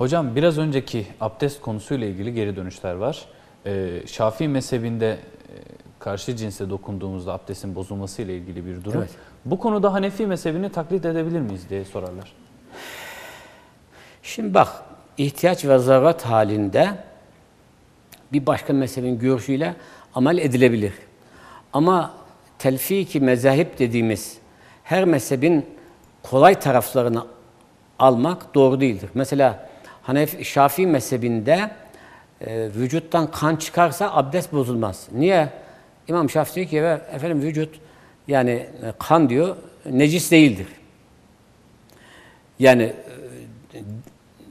Hocam biraz önceki abdest konusuyla ilgili geri dönüşler var. Ee, Şafii mezhebinde e, karşı cinse dokunduğumuzda abdestin bozulması ile ilgili bir durum. Evet. Bu konuda Hanefi mezhebini taklit edebilir miyiz diye sorarlar. Şimdi bak, ihtiyaç ve zaruret halinde bir başka mezhebin görüşüyle amel edilebilir. Ama telfiki mezahip dediğimiz her mezhebin kolay taraflarını almak doğru değildir. Mesela Hanefi, Şafii mezhebinde e, vücuttan kan çıkarsa abdest bozulmaz. Niye? İmam Şafii diyor ki "Ya efendim vücut yani e, kan diyor necis değildir. Yani e,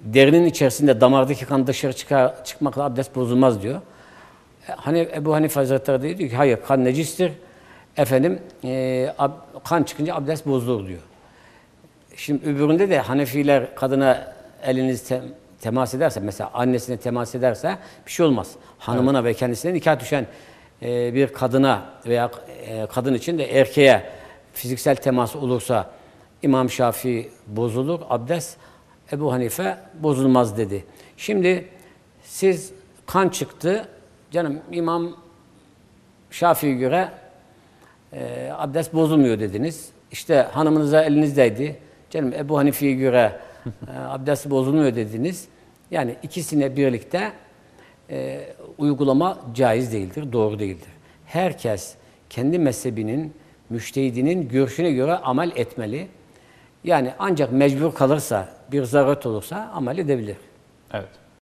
derinin içerisinde damardaki kan dışarı çıkar, çıkmakla abdest bozulmaz diyor. E, Hani Ebu Hanife Hazretleri diyor ki hayır kan necistir. Efendim e, ab- kan çıkınca abdest bozulur diyor. Şimdi öbüründe de Hanefiler kadına eliniz tem- temas ederse, mesela annesine temas ederse bir şey olmaz. Hanımına ve kendisine nikah düşen e, bir kadına veya e, kadın için de erkeğe fiziksel temas olursa İmam Şafii bozulur, abdest Ebu Hanife bozulmaz dedi. Şimdi siz kan çıktı, canım İmam Şafii'ye göre e, abdest bozulmuyor dediniz. İşte hanımınıza elinizdeydi. Canım Ebu Hanife'ye göre abdest bozulmuyor dediniz. Yani ikisine birlikte e, uygulama caiz değildir, doğru değildir. Herkes kendi mezhebinin, müştehidinin görüşüne göre amel etmeli. Yani ancak mecbur kalırsa, bir zaruret olursa amel edebilir. Evet.